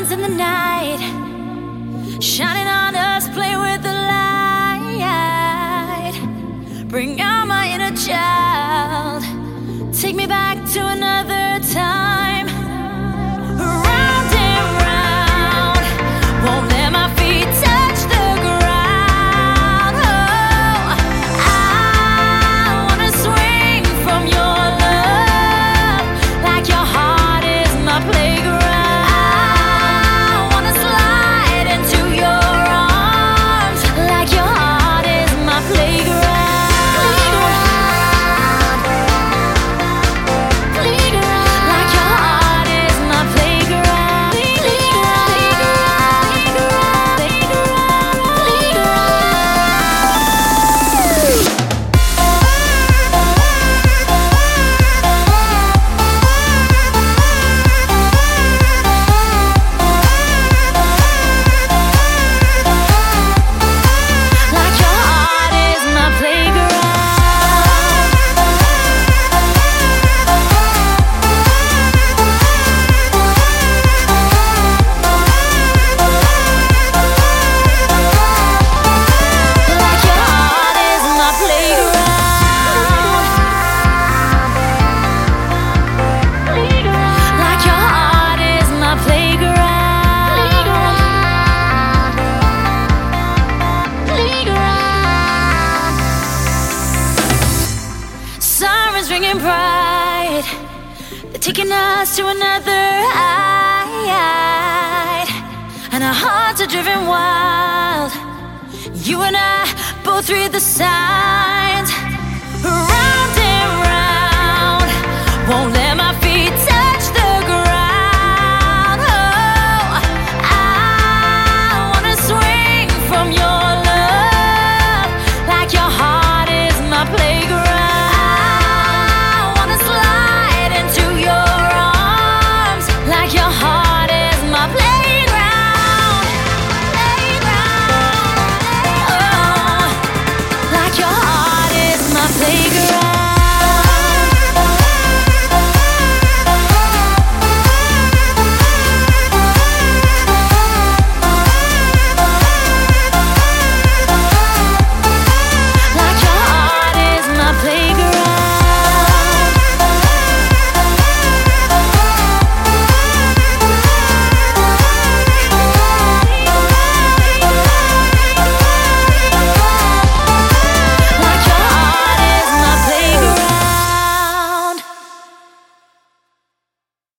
diamonds in the night, shining. bright. They're taking us to another height, and our hearts are driven wild. You and I both read the signs.